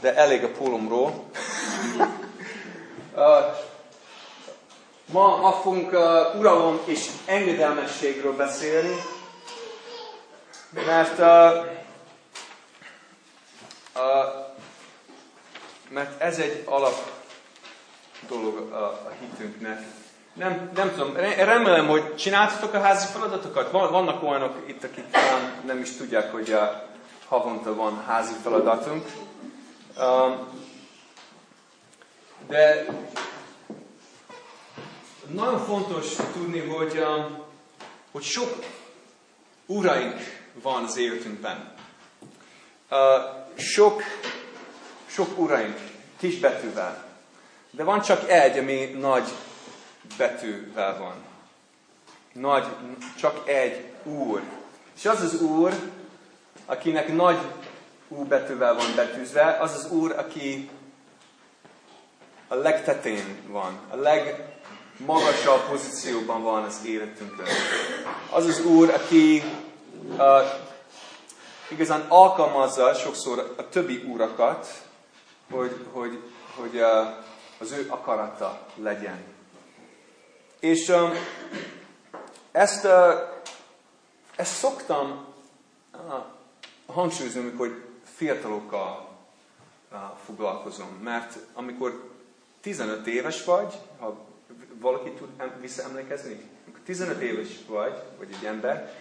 de elég a pólomról. Ma, ma fogunk uh, uralom és engedelmességről beszélni, mert, uh, uh, mert ez egy alap dolog a, a hitünknek. Nem, nem tudom, remélem, hogy csináltatok a házi feladatokat. Vannak olyanok itt, akik nem is tudják, hogy a havonta van házi feladatunk. Um, de nagyon fontos tudni, hogy, um, hogy sok uraink van az életünkben. Uh, sok, sok uraink, kisbetűvel. De van csak egy, ami nagy betűvel van. Nagy, csak egy Úr. És az az Úr, akinek nagy U betűvel van betűzve, az az Úr, aki a legtetén van, a legmagasabb pozícióban van az életünkön. Az az Úr, aki uh, igazán alkalmazza sokszor a többi úrakat, hogy, hogy, hogy uh, az ő akarata legyen. És um, ezt, uh, ezt szoktam uh, hangsúlyozni, amikor fiatalokkal foglalkozom. Mert amikor 15 éves vagy, ha valaki tud visszaemlékezni, amikor 15 éves vagy, vagy egy ember,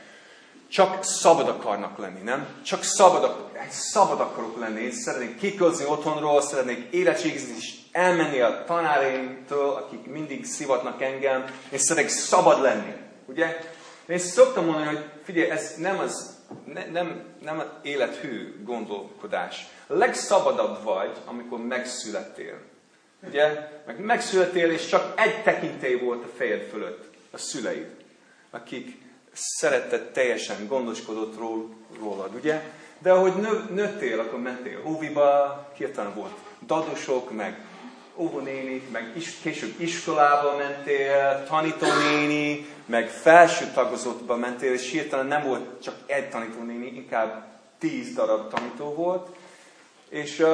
csak szabad akarnak lenni, nem? Csak szabad, szabad akarok lenni. szeretnék kikölzni otthonról, szeretnék érettségizni, és elmenni a tanáraimtól, akik mindig szivatnak engem, és szeretnék szabad lenni. Ugye? Én szoktam mondani, hogy figyelj, ez nem az, ne, nem, nem az élethű gondolkodás. Legszabadabb vagy, amikor megszülettél. Ugye? Meg megszülettél, és csak egy tekintély volt a fejed fölött. A szüleid. Akik szeretted teljesen, gondoskodott rólad, ugye? De ahogy nő, nőttél, akkor mentél óviba, hirtelen volt dadosok, meg óvónéni, meg is, később iskolába mentél, tanítónéni, meg felső tagozottba mentél, és hirtelen nem volt csak egy tanítónéni, inkább tíz darab tanító volt. És,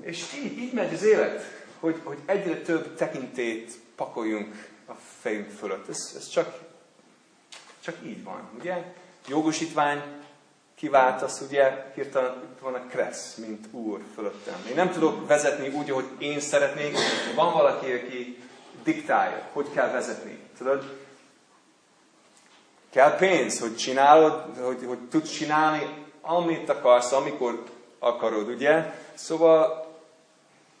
és így, így megy az élet, hogy, hogy egyre több tekintét pakoljunk a fejünk fölött. Ez, ez csak, csak így van, ugye? Jogosítvány kiváltasz, ugye, hirtelen van a kressz, mint úr fölöttem. Én nem tudok vezetni úgy, ahogy én szeretnék. Van valaki, aki diktálja, hogy kell vezetni. Tudod? Kell pénz, hogy csinálod, hogy, hogy tudsz csinálni, amit akarsz, amikor akarod, ugye? Szóval,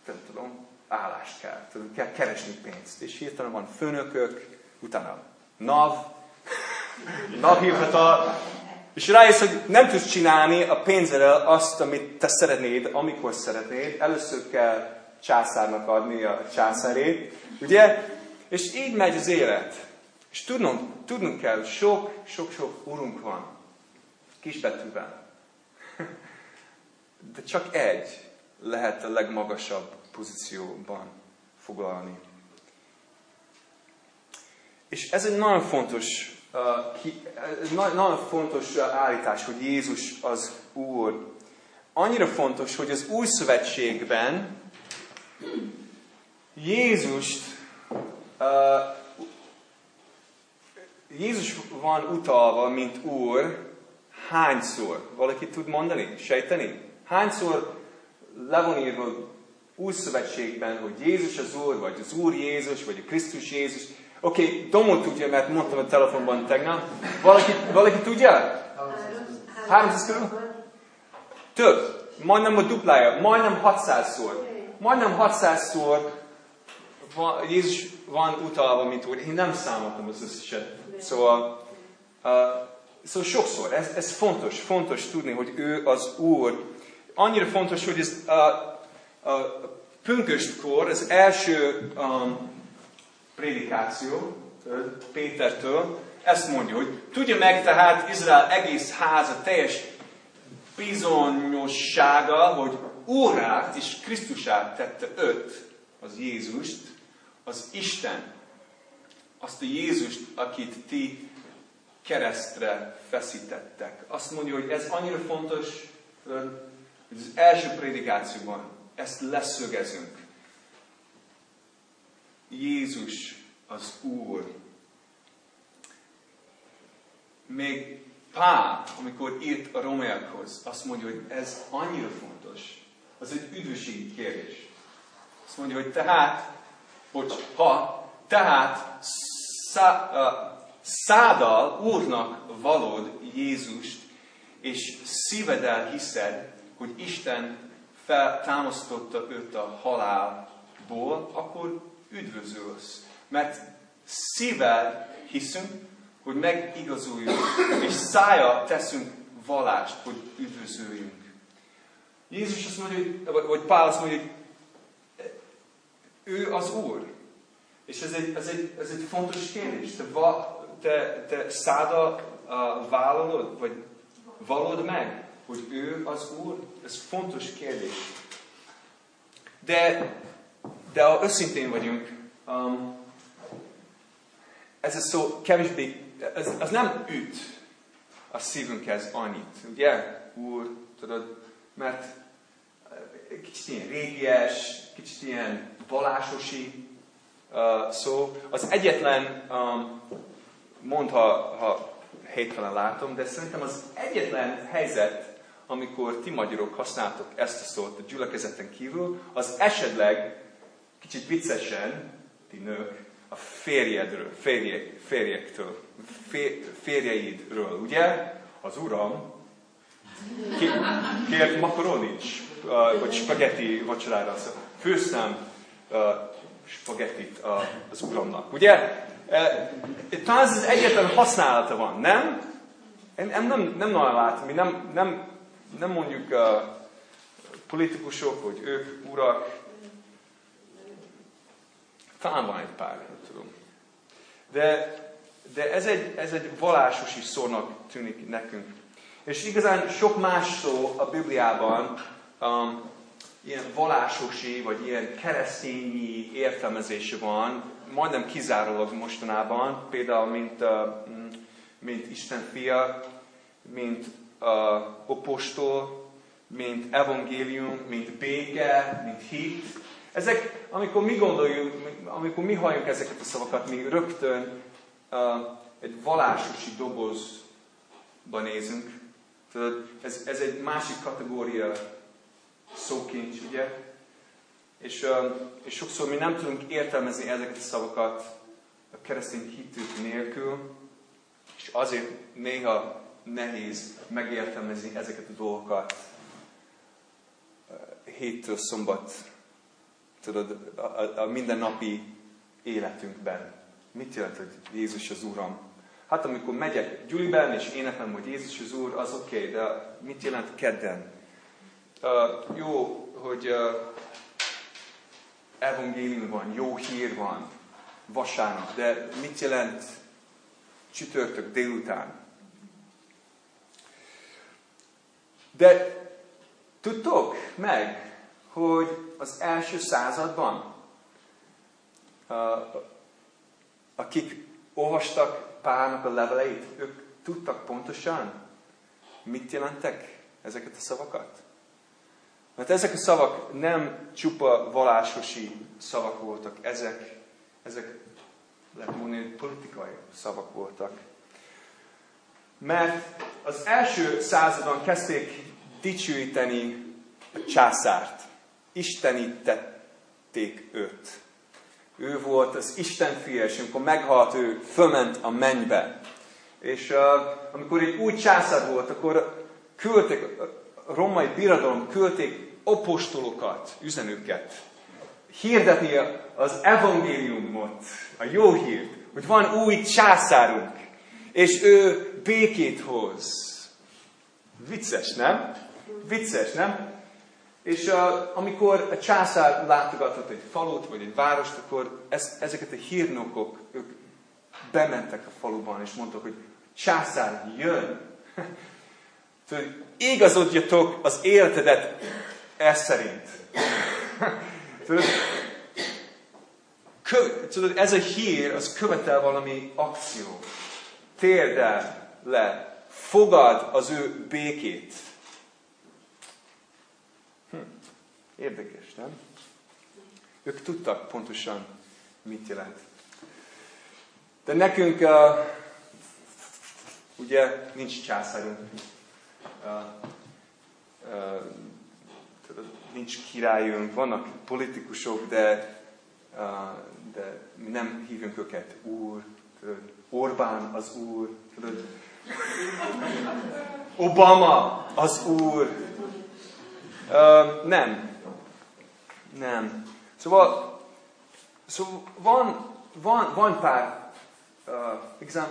nem tudom, állást kell. Tudod, kell keresni pénzt. És hirtelen van főnökök, utána NAV, NAV hivatal, és rájössz, hogy nem tudsz csinálni a pénzedel azt, amit te szeretnéd, amikor szeretnéd. Először kell császárnak adni a császárét, ugye? És így megy az élet. És tudnunk, tudnunk kell, sok, sok-sok urunk van. Kisbetűben. De csak egy lehet a legmagasabb pozícióban foglalni. És ez egy nagyon fontos nagyon fontos állítás, hogy Jézus az Úr. Annyira fontos, hogy az új szövetségben Jézust Jézus van utalva, mint Úr, hányszor? Valaki tud mondani, sejteni? Hányszor le van írva új szövetségben, hogy Jézus az Úr, vagy az Úr Jézus, vagy a Krisztus Jézus, Oké, okay, Domo tudja, mert mondtam a telefonban tegnap. Valaki, valaki tudja? 300 körül? Több. Majdnem a duplája. Majdnem 600-szor. Majdnem 600-szor van, Jézus van utalva, mint úr. Én nem számoltam az összeset. Szóval, uh, szóval sokszor. Ez, ez fontos. Fontos tudni, hogy ő az Úr. Annyira fontos, hogy ez a, a pünköstkor, az első um, prédikáció Pétertől, ezt mondja, hogy tudja meg tehát Izrael egész háza teljes bizonyossága, hogy órát és Krisztusát tette öt, az Jézust, az Isten, azt a Jézust, akit ti keresztre feszítettek. Azt mondja, hogy ez annyira fontos, hogy az első prédikációban ezt leszögezünk. Jézus az Úr. Még Pál, amikor írt a romeakhoz, azt mondja, hogy ez annyira fontos. Az egy üdvösségi kérdés. Azt mondja, hogy tehát, hogy ha tehát szá, uh, szádal Úrnak valód Jézust, és szívedel hiszed, hogy Isten feltámasztotta őt a halálból, akkor üdvözölsz. Mert szívvel hiszünk, hogy megigazuljunk, és szája teszünk valást, hogy üdvözöljünk. Jézus azt mondja, vagy Pál azt mondja, hogy ő az Úr. És ez egy, ez egy, ez egy fontos kérdés. Te, va, te, te száda uh, vállalod, vagy valod meg, hogy ő az Úr? Ez fontos kérdés. De, de ha őszintén vagyunk, um, ez a szó kevésbé, ez, az nem üt a szívünkhez annyit, ugye? Úr, tudod, mert kicsit ilyen régies, kicsit ilyen valásosi uh, szó. Az egyetlen, um, mond, ha, ha helytelen látom, de szerintem az egyetlen helyzet, amikor ti magyarok használtok ezt a szót a gyülekezeten kívül, az esetleg kicsit viccesen, ti nők, a férjedről, férje, férjektől, fér, férjeidről, ugye? Az uram kért makaronit, vagy spagetti vacsorára, szóval főztem spagettit az uramnak, ugye? Talán ez az egyetlen használata van, nem? Nem, nem, nem nagyon látom, mi nem, nem, nem mondjuk uh, politikusok, hogy ők urak. Talán van egy pár, nem tudom. De, de ez, egy, ez egy vallásosi szónak tűnik nekünk. És igazán sok más szó a Bibliában um, ilyen vallásosi, vagy ilyen keresztényi értelmezése van, majdnem kizárólag mostanában, például mint, uh, mint Isten fia, mint uh, apostol, mint evangélium, mint béke, mint hit. Ezek, amikor mi gondoljuk, amikor mi halljunk ezeket a szavakat, mi rögtön uh, egy vallásosi dobozba nézünk. Tudod, ez, ez egy másik kategória szókincs, ugye? És, és sokszor mi nem tudunk értelmezni ezeket a szavakat a keresztény hitük nélkül, és azért néha nehéz megértelmezni ezeket a dolgokat héttől szombat, tudod, a, a, a mindennapi életünkben. Mit jelent, hogy Jézus az Uram? Hát amikor megyek gyűliben, és éneklem, hogy Jézus az Úr, az oké, okay, de mit jelent kedden? Uh, jó, hogy uh, evangélium van, jó hír van vasárnap, de mit jelent csütörtök délután? De tudtok meg, hogy az első században, akik olvastak Pálnak a leveleit, ők tudtak pontosan, mit jelentek ezeket a szavakat? Mert ezek a szavak nem csupa valásosi szavak voltak, ezek, ezek lehet mondani, politikai szavak voltak. Mert az első századon kezdték dicsőíteni a császárt. Istenítették őt. Ő volt az Isten fia, és amikor meghalt, ő fölment a mennybe. És uh, amikor egy új császár volt, akkor küldték, a romai birodalom küldték apostolokat, üzenőket, hirdetni az evangéliumot, a jó hírt, hogy van új császárunk, és ő békét hoz. Vicces, nem? Vicces, nem? És uh, amikor a császár látogatott egy falut, vagy egy várost, akkor ez, ezeket a hírnokok, ők bementek a faluban, és mondtak, hogy császár jön. igazodjatok az életedet ez szerint. Tudod, kö, tudod, ez a hír, az követel valami akció. Térdel le. Fogad az ő békét. Érdekes, nem? Ők tudtak pontosan, mit jelent. De nekünk uh, ugye nincs császárunk. Uh, uh, nincs királyunk, vannak politikusok, de, uh, de mi nem hívunk őket úr, tudod, Orbán az úr, tudod, Obama az úr. Uh, nem. Nem. Szóval, szóval van, van, van pár, uh, igazán,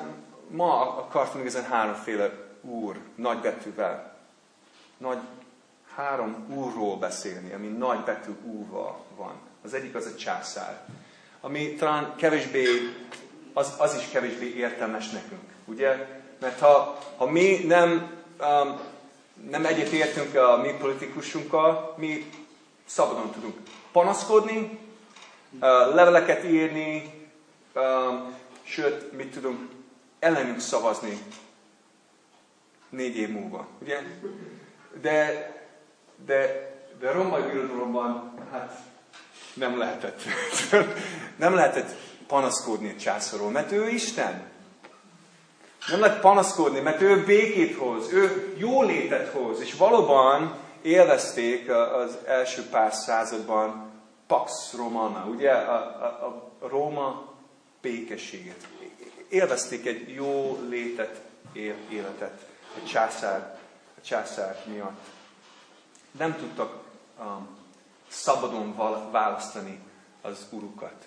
ma akartam igazán háromféle úr, nagy betűvel. Nagy, három úrról beszélni, ami nagy betű úrval van. Az egyik az a császár, ami talán kevésbé, az, az is kevésbé értelmes nekünk, ugye? Mert ha, ha mi nem, um, nem egyetértünk a mi politikusunkkal, mi szabadon tudunk panaszkodni, leveleket írni, sőt, mit tudunk ellenünk szavazni négy év múlva. Ugye? De, de, de romai birodalomban hát nem lehetett. nem lehetett panaszkodni a császorról, mert ő Isten. Nem lehet panaszkodni, mert ő békét hoz, ő jólétet hoz, és valóban élvezték az első pár században Pax Romana, ugye a, a, a Róma békességet. Élvezték egy jó létet, életet a császár, a császár miatt. Nem tudtak um, szabadon választani az urukat.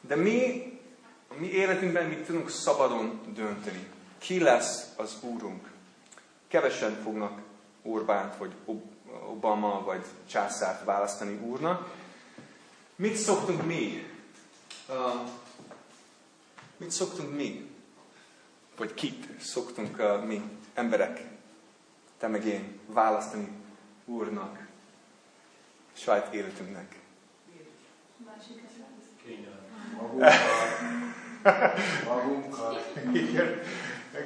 De mi a mi életünkben mi tudunk szabadon dönteni. Ki lesz az Úrunk? Kevesen fognak Orbánt, vagy Obama, vagy császárt választani úrnak. Mit szoktunk mi? Uh, mit szoktunk mi? Vagy kit szoktunk uh, mi, emberek, te meg én, választani úrnak, saját életünknek? Magunkkal. Magunkkal. Igen.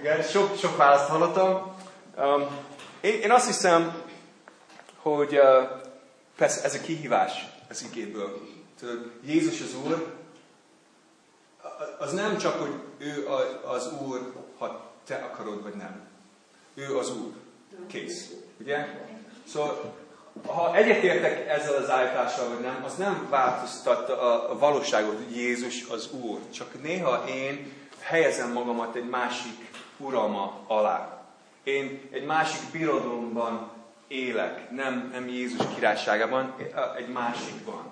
Igen, sok, sok választ hallottam. Um, én, én azt hiszem, hogy uh, persze ez a kihívás az igéből. Tudod, Jézus az Úr, az nem csak, hogy ő az Úr, ha te akarod, vagy nem. Ő az Úr. Kész. Ugye? Szóval ha egyetértek ezzel az állítással, vagy nem, az nem változtatta a, a valóságot, hogy Jézus az Úr. Csak néha én helyezem magamat egy másik uralma alá. Én egy másik birodalomban élek, nem, nem Jézus királyságában, egy másikban.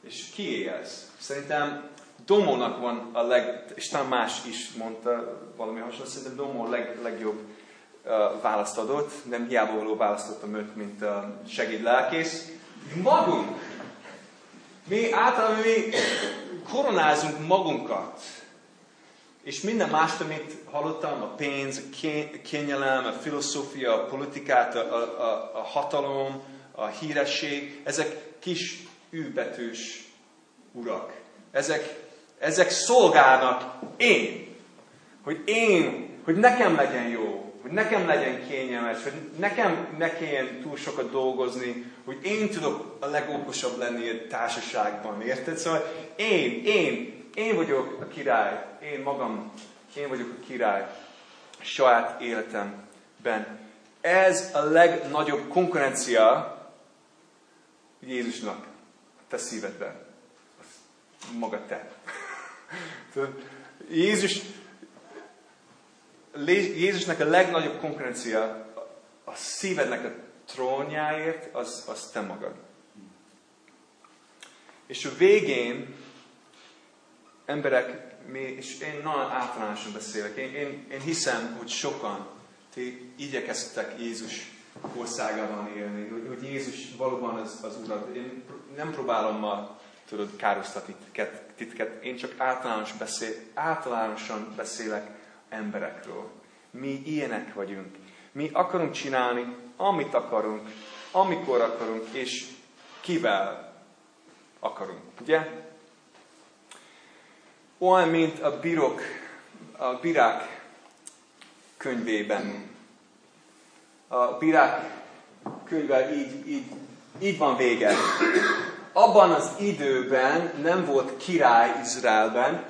És ki ez? Szerintem Domónak van a leg, és talán más is mondta valami hasonló, szerintem Domó a leg, legjobb választ adott, nem hiába való választottam őt, mint segédlelkész. Magunk! Mi általában mi koronázunk magunkat. És minden más, amit hallottam, a pénz, a kényelem, a filozófia, a politikát, a, a, a hatalom, a híresség, ezek kis űbetűs urak. Ezek, ezek szolgálnak én. Hogy én, hogy nekem legyen jó, hogy nekem legyen kényelmes, hogy nekem ne kelljen túl sokat dolgozni, hogy én tudok a legokosabb lenni a társaságban, érted? Szóval én, én, én vagyok a király, én magam, én vagyok a király saját életemben. Ez a legnagyobb konkurencia Jézusnak te szívedben. Maga te. Jézus Jézusnak a legnagyobb konkurencia a szívednek a trónjáért, az, az te magad. És a végén emberek, mi, és én nagyon általánosan beszélek, én, én, én hiszem, hogy sokan ti igyekeztek Jézus országában élni, hogy, hogy Jézus valóban az, az Urat. Én nem próbálom ma, tudod, károsztatni titket, titket, én csak általános beszél, általánosan beszélek emberekről. Mi ilyenek vagyunk. Mi akarunk csinálni, amit akarunk, amikor akarunk, és kivel akarunk. Ugye? Olyan, mint a bírok, a bírák könyvében. A bírák könyve így, így így van vége. Abban az időben nem volt király Izraelben,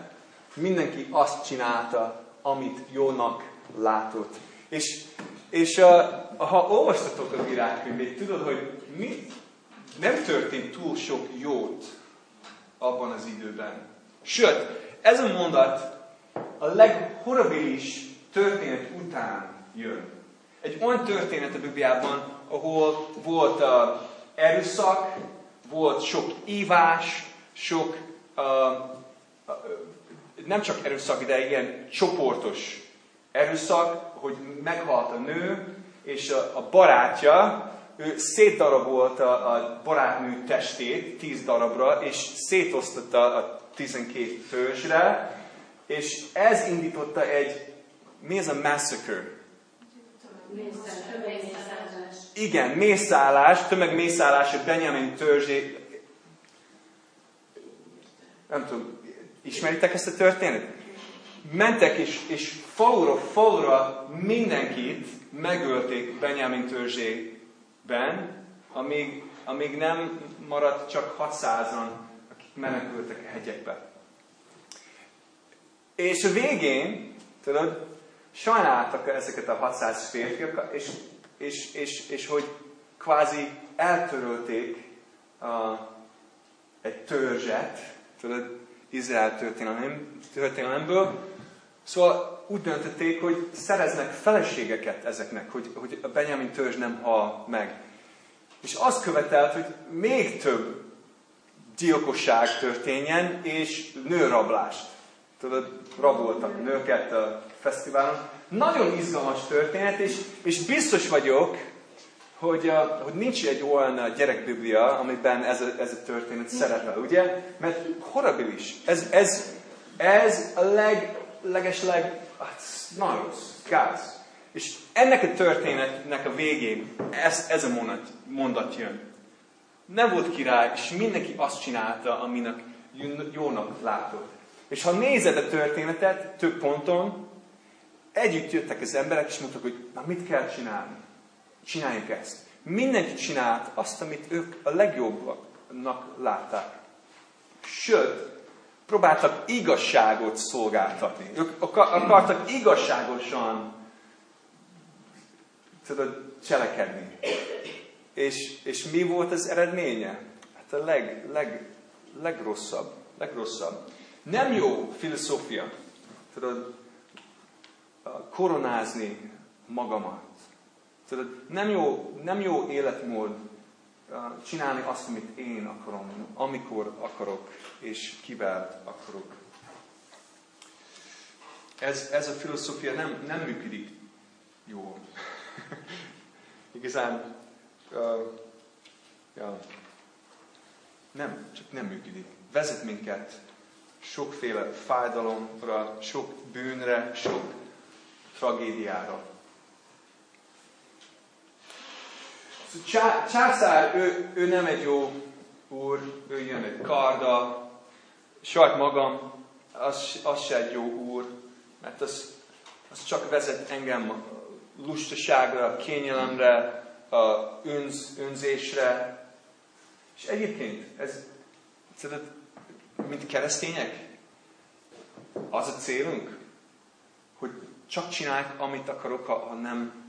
mindenki azt csinálta, amit jónak látott. És, és uh, ha olvastatok a virágkönyvét, tudod, hogy mi nem történt túl sok jót abban az időben. Sőt, ez a mondat a leghorribilis történet után jön. Egy olyan történet a Bibliában, ahol volt uh, erőszak, volt sok ívás, sok, uh, uh, nem csak erőszak, de ilyen csoportos erőszak, hogy meghalt a nő, és a, a barátja, ő szétdarabolta a barátnő testét tíz darabra, és szétosztotta a tizenkét törzsre, és ez indította egy, mi ez a massacre? Igen, mészállás, tömegmészállás a Benjamin törzsé. Nem tudom, ismeritek ezt a történetet? Mentek és, és falura, falura mindenkit megölték Benjamin törzsében, amíg, amíg nem maradt csak 600-an, akik menekültek a hegyekbe. És a végén, tudod, sajnáltak ezeket a 600 férfiak, és, és, és, és hogy kvázi eltörölték a, egy törzset, tudod, Izrael történelem, történelemből. Szóval úgy döntötték, hogy szereznek feleségeket ezeknek, hogy, hogy a Benjamin törzs nem hal meg. És azt követelt, hogy még több gyilkosság történjen, és nőrablást. Tudod, raboltak nőket a fesztiválon. Nagyon izgalmas történet, és, és biztos vagyok, hogy, uh, hogy nincs egy olyan gyerekbiblia, amiben ez a, ez a történet szerepel, ugye? Mert horribilis. Ez, ez, ez a leg, legesleg, hát, nagyon gáz. És ennek a történetnek a végén ez, ez a mondat, mondat jön. Nem volt király, és mindenki azt csinálta, aminek jónak látott. És ha nézed a történetet több ponton, együtt jöttek az emberek, és mondtak, hogy na mit kell csinálni? Csináljuk ezt. Mindenki csinált azt, amit ők a legjobbnak látták. Sőt, próbáltak igazságot szolgáltatni. Ők akartak igazságosan tudod, cselekedni. És, és mi volt az eredménye? Hát a leg, leg, legrosszabb. Legrosszabb. Nem jó filozófia, tudod, koronázni magamat. Tudod, nem jó, nem jó életmód csinálni azt, amit én akarom, amikor akarok, és kivel akarok. Ez, ez a filozófia nem, nem működik jól. Igazán, uh, ja, nem, csak nem működik. Vezet minket sokféle fájdalomra, sok bűnre, sok tragédiára. Csá, császár, ő, ő nem egy jó úr, ő jön egy karda, saját magam, az, az se egy jó úr, mert az, az csak vezet engem lustaságra, kényelemre, a önz, önzésre. És egyébként, ez, mint keresztények, az a célunk, hogy csak csinálják, amit akarok, ha nem,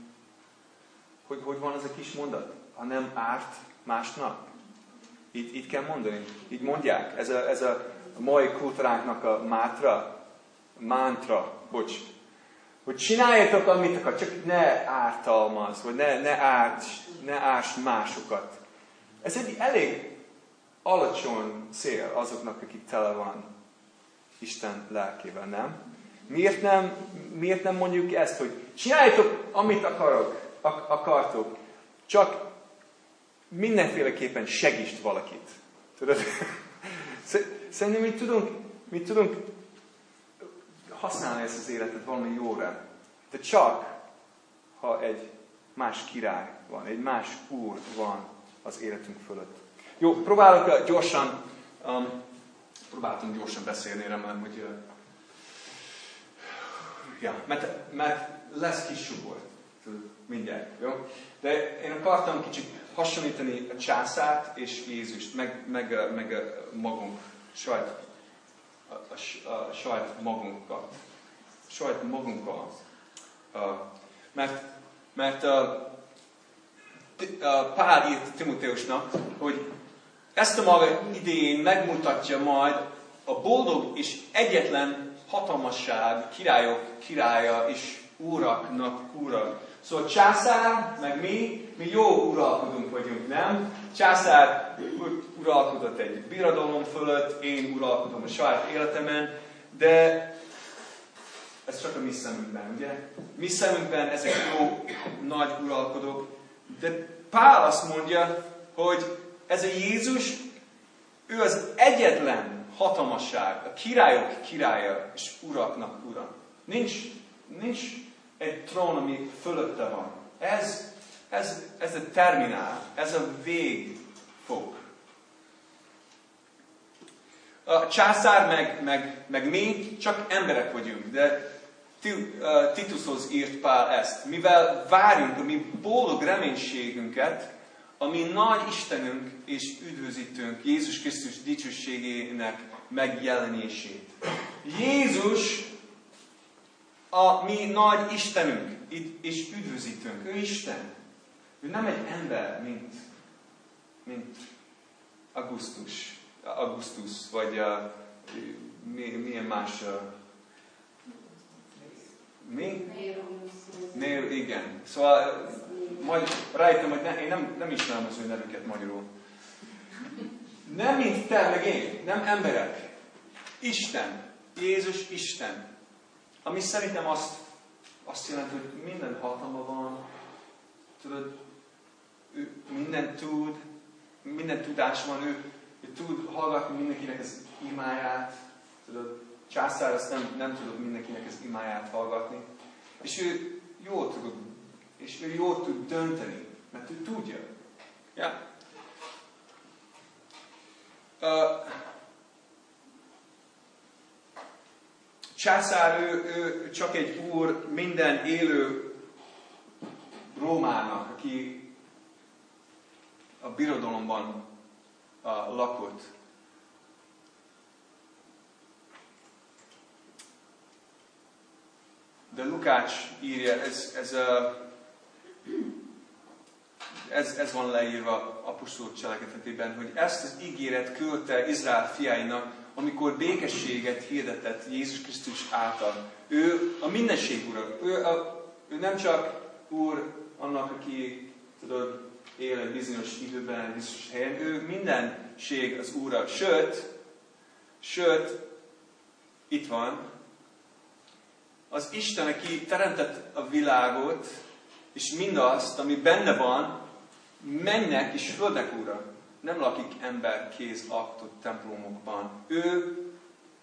hogy, hogy van ez a kis mondat, ha nem árt másnak. Így, így kell mondani. Így mondják. Ez a, ez a mai kultúránknak a mátra, mántra, bocs. Hogy csináljátok, amit akar, csak ne ártalmaz, vagy ne, ne, árt, ne árs másokat. Ez egy elég alacsony cél azoknak, akik tele van Isten lelkével, nem? Miért nem, miért nem mondjuk ezt, hogy csináljátok, amit akarok, ak- akartok, csak mindenféleképpen segítsd valakit. Tudod? Szerintem mi tudunk, mi tudunk használni ezt az életet valami jóra. De csak, ha egy más király van, egy más úr van az életünk fölött. Jó, próbálok gyorsan, um, próbáltunk gyorsan beszélni, remélem, hogy ja, mert, mert lesz kis sugor. Mindjárt, jó? De én akartam kicsit hasonlítani a császárt és Jézust, meg, meg, meg magunk, saját, a, a, a saját magunkat. Saját magunkkal. Uh, mert mert uh, uh, Pál írt Timoteusnak, hogy ezt a maga idején megmutatja majd a boldog és egyetlen hatalmasság, királyok királya és úraknak ura. Szóval császár, meg mi, mi jó uralkodunk vagyunk, nem? Császár uralkodott egy birodalom fölött, én uralkodom a saját életemen, de ez csak a mi szemünkben, ugye? Mi szemünkben ezek jó, nagy uralkodók, de Pál azt mondja, hogy ez a Jézus, ő az egyetlen hatalmasság, a királyok királya és uraknak ura. Nincs, nincs egy trón, ami fölötte van. Ez, ez, ez a terminál, ez a végfok. A császár meg, meg, meg mi csak emberek vagyunk, de Titushoz írt Pál ezt. Mivel várjunk a mi boldog reménységünket, ami nagy Istenünk és üdvözítőnk, Jézus Krisztus dicsőségének megjelenését. Jézus a mi nagy Istenünk és üdvözítőnk. Ő Isten. Ő nem egy ember, mint, mint Augustus, Augustus vagy uh, milyen más uh, mi? Név, igen. Szóval majd rájöttem, hogy ne, én nem, nem ismerem az ő nevüket magyarul. Nem mint te, meg én. Nem emberek. Isten. Jézus Isten. Ami szerintem azt, azt jelenti, hogy minden hatalma van. Tudod, ő minden tud, minden tudás van, ő, ő tud hallgatni mindenkinek az imáját. Tudod, császár azt nem, nem tudott mindenkinek az imáját hallgatni. És ő jól tud, és ő jól tud dönteni, mert ő tudja. Ja. Uh, császár, ő, ő csak egy úr minden élő Rómának, aki a birodalomban uh, lakott. de Lukács írja, ez, ez, ez, ez van leírva apostol cselekedetében, hogy ezt az ígéret küldte Izrael fiáinak, amikor békességet hirdetett Jézus Krisztus által. Ő a mindenség ura. Ő, a, ő nem csak úr annak, aki tudod, él egy bizonyos időben, egy bizonyos helyen, ő mindenség az úra. Sőt, sőt, itt van, az Isten, aki teremtett a világot, és mindazt, ami benne van, mennek és földnek ura. Nem lakik ember kéz aktott templomokban. Ő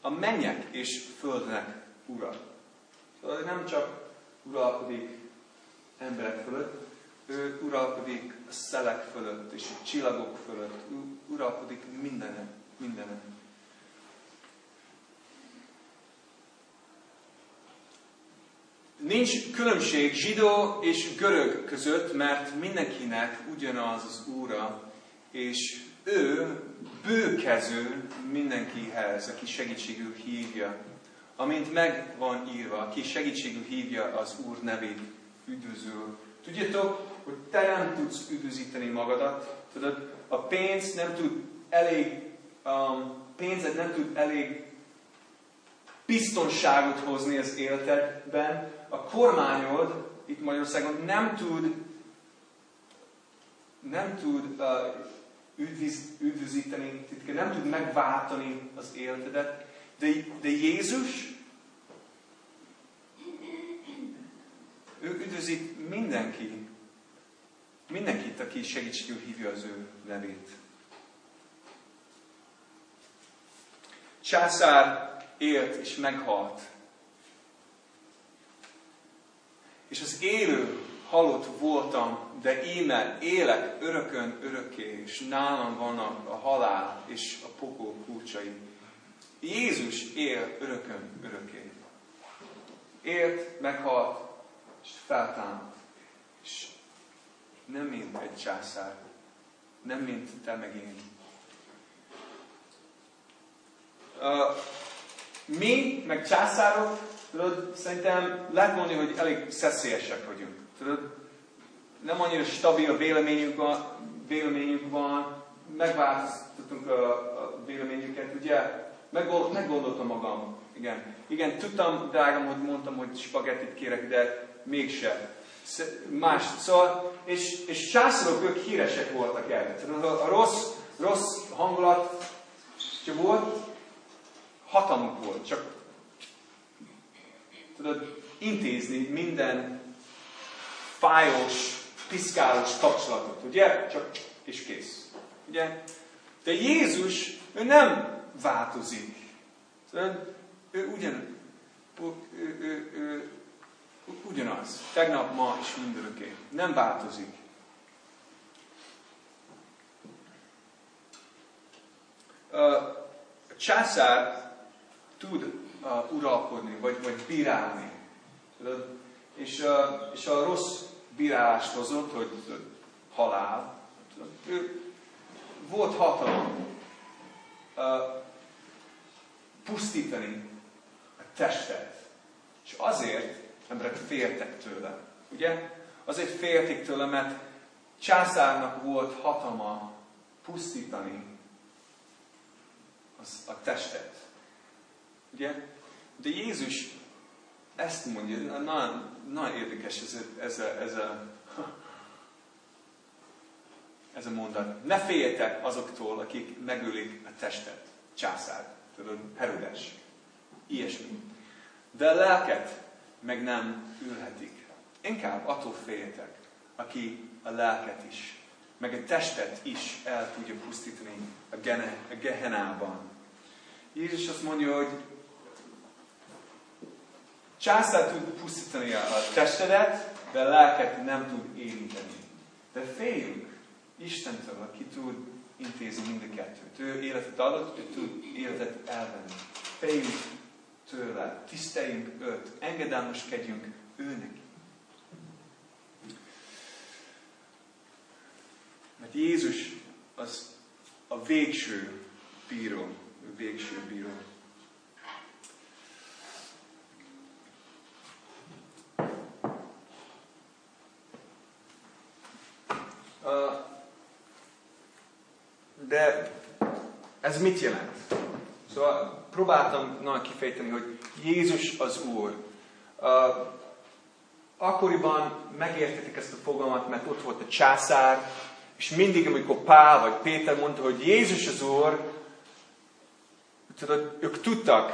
a mennyek és földnek ura. Szóval nem csak uralkodik emberek fölött, ő uralkodik a szelek fölött és a csillagok fölött. Ő uralkodik mindenen. mindenen. Nincs különbség zsidó és görög között, mert mindenkinek ugyanaz az Úra, és ő bőkező mindenkihez, aki segítségül hívja. Amint meg van írva, aki segítségül hívja az Úr nevét, üdvözül. Tudjátok, hogy te nem tudsz üdvözíteni magadat. Tudod, a pénz nem tud elég, um, pénzed nem tud elég biztonságot hozni az életedben, a kormányod itt Magyarországon nem tud nem tud uh, üdviz, üdvözíteni nem tud megváltani az életedet, de, de Jézus ő üdvözít mindenki, mindenkit, aki segítségül hívja az ő nevét. Császár élt és meghalt. És az élő halott voltam, de íme élek örökön örökké, és nálam vannak a halál és a pokol kulcsai. Jézus él örökön örökké. Élt, meghalt, és feltámadt. És nem mint egy császár, nem mint te meg én. Uh, mi, meg császárok, tudod, szerintem lehet mondani, hogy elég szeszélyesek vagyunk. Tudod, nem annyira stabil véleményünk van, véleményünk van megváltoztattunk a, a véleményüket, ugye? Meggond, meggondoltam magam. Igen. Igen, tudtam, drágám, hogy mondtam, hogy spagettit kérek, de mégse. Más. Szóval, és, és császorok, ők híresek voltak erre. A, a rossz, rossz hangulat, csak volt, hatalmuk volt. Csak tudod, intézni minden fájos, piszkálós kapcsolatot, ugye? Csak és kész. Ugye? De Jézus, ő nem változik. Szóval ő ugyan, ő, ő, ő, ő, ugyanaz. Tegnap, ma és mindörökké. Nem változik. A császár tud uh, uralkodni, vagy, vagy bírálni. És, uh, és a rossz bírálást hozott, hogy halál. Ő volt hatalom pusztítani a testet. És azért emberek féltek tőle. Ugye? Azért félték tőle, mert császárnak volt hatalma pusztítani az, a testet. Ugye? De Jézus ezt mondja, nagyon, nagyon érdekes ez a, ez a, ez a, ez a mondat. Ne féljetek azoktól, akik megölik a testet. Császár, tudod, Herodes. Ilyesmi. De a lelket meg nem ülhetik. Inkább attól féljetek, aki a lelket is, meg a testet is el tudja pusztítani a, gene, a gehenában. Jézus azt mondja, hogy császár tud pusztítani a testedet, de a lelket nem tud érinteni. De féljünk Istentől, aki tud intézni mind a kettőt. Ő életet adott, ő tud életet elvenni. Féljünk tőle, tiszteljünk őt, engedelmeskedjünk őnek. Mert Jézus az a végső bíró, a végső bíró. De ez mit jelent? Szóval próbáltam nagyon kifejteni, hogy Jézus az Úr. Uh, akkoriban megértetik ezt a fogalmat, mert ott volt a császár, és mindig, amikor Pál vagy Péter mondta, hogy Jézus az Úr, tudod, ők tudtak,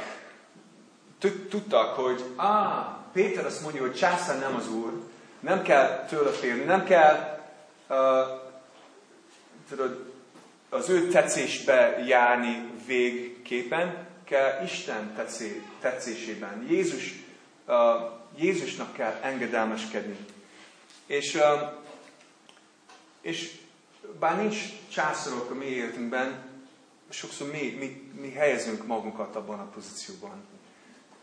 tudtak, hogy á, Péter azt mondja, hogy császár nem az Úr, nem kell tőle félni, nem kell uh, tudod, az ő tetszésbe járni végképpen, kell Isten tetszé, tetszésében. Jézus, uh, Jézusnak kell engedelmeskedni. És, uh, és bár nincs császorok a mi életünkben, sokszor mi, mi, mi helyezünk magunkat abban a pozícióban.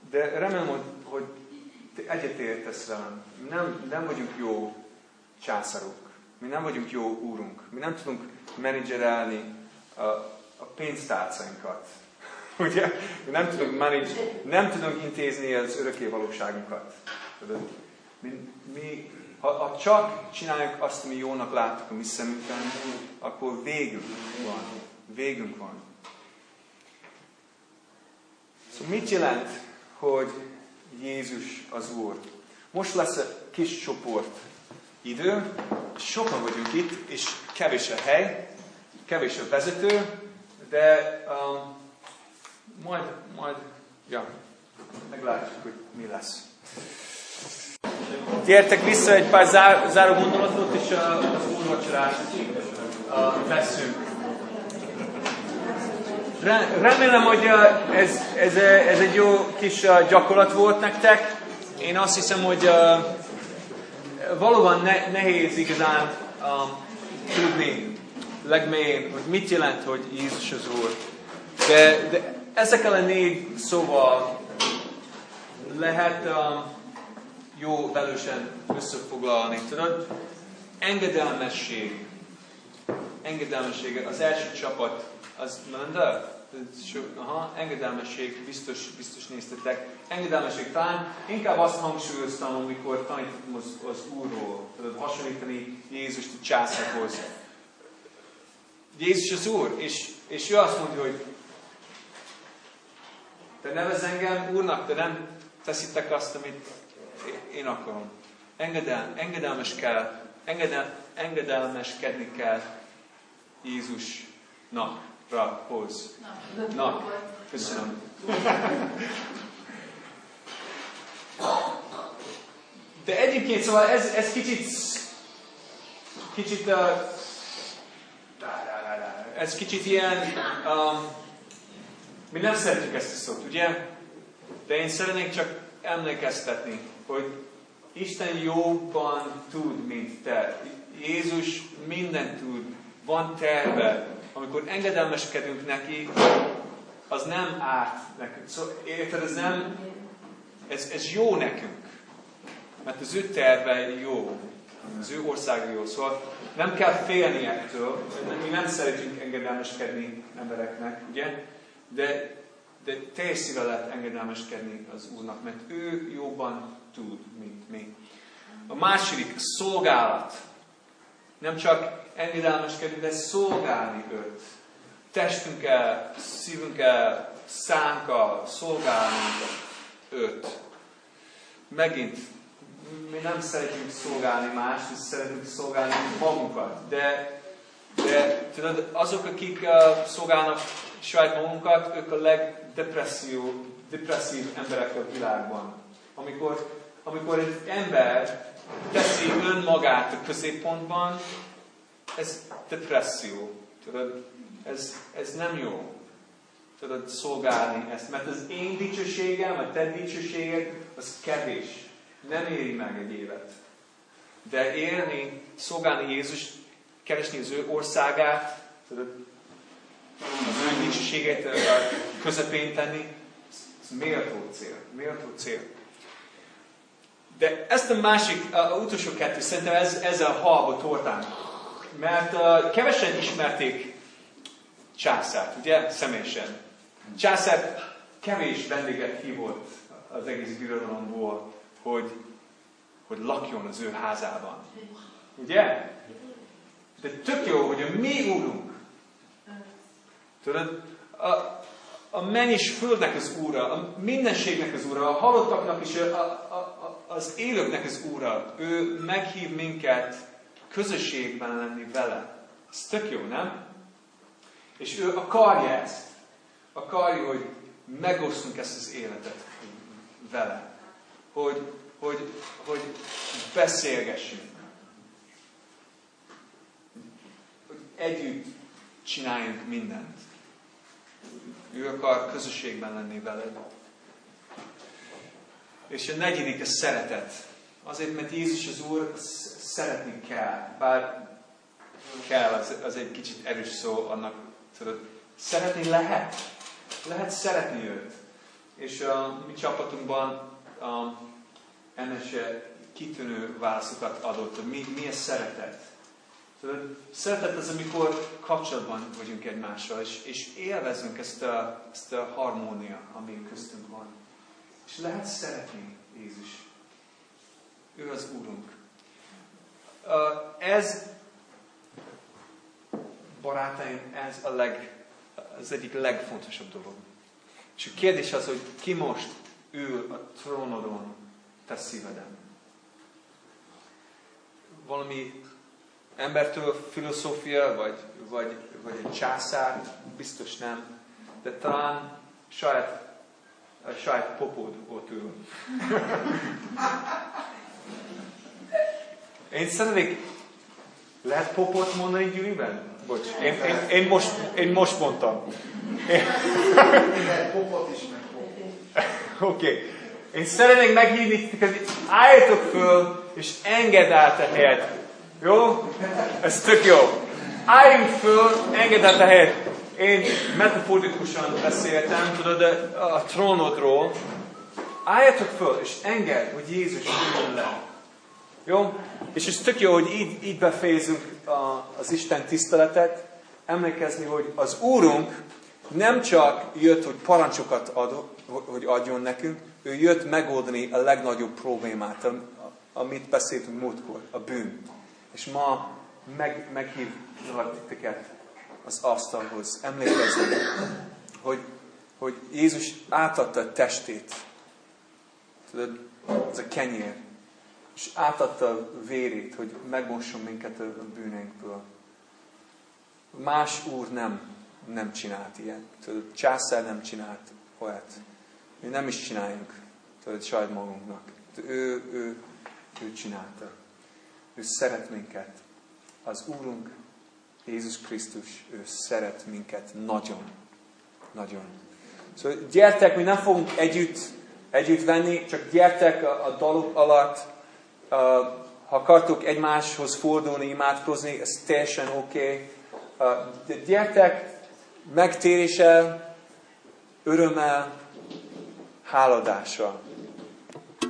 De remélem, hogy, hogy te egyetértesz velem. Nem, nem vagyunk jó császárok. Mi nem vagyunk jó úrunk. Mi nem tudunk menedzserelni a, a pénztárcainkat. Ugye? Mi nem tudunk, manage, nem tudunk intézni az örökké valóságunkat. Mi, mi, ha, ha csak csináljuk azt, ami jónak látjuk a mi szemünkben, akkor végünk van. Végünk van. Szóval mit jelent, hogy Jézus az Úr? Most lesz a kis csoport idő, sokan vagyunk itt, és kevés a hely, kevés a vezető, de um, majd, majd, ja, meglátjuk, hogy mi lesz. Gyertek vissza egy pár zár, záró gondolatot, és az úrvacsorát uh, veszünk. Remélem, hogy ez, ez, ez egy jó kis gyakorlat volt nektek. Én azt hiszem, hogy valóban ne, nehéz igazán um, tudni legmélyén, hogy mit jelent, hogy Jézus az Úr. De, de ezekkel a négy szóval lehet um, jó velősen összefoglalni. Tudod, engedelmesség. Engedelmesség. Az első csapat, az Melinda? Aha, engedelmesség, biztos, biztos néztetek. Engedelmesség, talán inkább azt hangsúlyoztam, amikor tanítottam az, az Úrról, tudod, hasonlítani Jézust a császárhoz. Jézus az Úr, és, és ő azt mondja, hogy te nevez engem Úrnak, de nem teszitek azt, amit én akarom. Engedel, engedelmes kell, engedel, engedelmeskedni kell Jézusnak, ra, hoz. Na, köszönöm. De egyébként szóval ez, ez kicsit, kicsit, uh, ez kicsit ilyen, um, mi nem szeretjük ezt a szót, ugye? De én szeretnék csak emlékeztetni, hogy Isten jobban tud, mint te. Jézus mindent tud, van terve. Amikor engedelmeskedünk neki, az nem árt nekünk. Szóval, érted, ez nem, ez, ez jó nekünk. Mert az ő terve jó. Az ő ország jó. Szóval nem kell félni ettől. Mi nem szeretünk engedelmeskedni embereknek, ugye? De de teljes szíve lehet engedelmeskedni az Úrnak, mert ő jobban tud, mint mi. A második, szolgálat. Nem csak engedelmeskedni, de szolgálni őt. Testünkkel, szívünkkel, szánkkal szolgálni őt. Megint, mi nem szeretünk szolgálni mást, mi szeretünk szolgálni magunkat. De, de tudod, azok, akik uh, szolgálnak saját magunkat, ők a legdepresszió, depresszív emberek a világban. Amikor, amikor egy ember teszi önmagát a középpontban, ez depresszió. Tudod, ez, ez nem jó. Tudod, szolgálni ezt. Mert az én dicsőségem, a te dicsőséged, az kevés. Nem éri meg egy évet. De élni, szolgálni Jézus, keresni az ő országát, tudod, az ő dicsőséget közepén tenni, ez méltó cél. Méltó cél. De ezt a másik, a, utolsó kettő, szerintem ez, ez a halba tortán. Mert uh, kevesen ismerték császárt, ugye? Személyesen. Császár kevés vendéget hívott az egész birodalomból, hogy, hogy lakjon az ő házában. Ugye? De tök jó, hogy a mi úrunk Tudod, a, a mennyis földnek az úra, a mindenségnek az úra, a halottaknak a, a, a, az élőknek az úra. Ő meghív minket közösségben lenni vele. Ez tök jó, nem? És ő akarja ezt. Akarja, hogy megosztunk ezt az életet vele. Hogy, hogy, hogy beszélgessünk. Hogy együtt csináljunk mindent. Ő akar közösségben lenni veled. És a negyedik a szeretet. Azért, mert Jézus az Úr szeretni kell. Bár kell, az, az egy kicsit erős szó annak, tudod, szeretni lehet. Lehet szeretni őt. És a mi csapatunkban a Ennese kitűnő válaszokat adott, mi, mi a szeretet. Tudod, szeretet az, amikor kapcsolatban vagyunk egymással, és, és élvezünk ezt a, ezt a harmónia, ami köztünk van. És lehet szeretni Jézus. Ő az Úrunk. Ez, barátaim, ez a leg, az egyik legfontosabb dolog. És a kérdés az, hogy ki most ül a trónodon te szíveden. Valami embertől filozófia, vagy, vagy, vagy egy császár, biztos nem, de talán saját, a saját popód ott ül. Én szeretnék, lehet popot mondani Gyuriben? Bocs, én, én, én, most, én most mondtam. popot is meg Oké. Okay. Én szeretnék meghívni hogy álljatok föl, és engedd át a helyet jó? Ez tök jó. Álljunk föl, engedd a helyet. Én metaforikusan beszéltem, tudod, a trónodról, álljatok föl, és engedd, hogy Jézus jöjjön le. Jó? És ez tök jó, hogy így, így befejezünk a, az Isten tiszteletet, emlékezni, hogy az Úrunk nem csak jött, hogy parancsokat ad, hogy adjon nekünk, ő jött megoldani a legnagyobb problémát, amit beszéltünk múltkor, a bűn. És ma meg, meghívlak titeket az asztalhoz. Emlékezni, hogy, hogy Jézus átadta a testét. Tudod, ez a kenyér. És átadta a vérét, hogy megmosson minket a bűneinkből. Más úr nem, nem csinált ilyet. Tudod, császár nem csinált olyat. Mi nem is csináljunk tudod, saját magunknak. Ő, ő, ő csinálta. Ő szeret minket. Az Úrunk, Jézus Krisztus, ő szeret minket nagyon. Nagyon. Szóval gyertek, mi nem fogunk együtt, együtt venni, csak gyertek a, a dalok alatt, uh, ha akartok egymáshoz fordulni, imádkozni, ez teljesen oké. Okay. De gyertek megtéréssel, örömmel, háladással.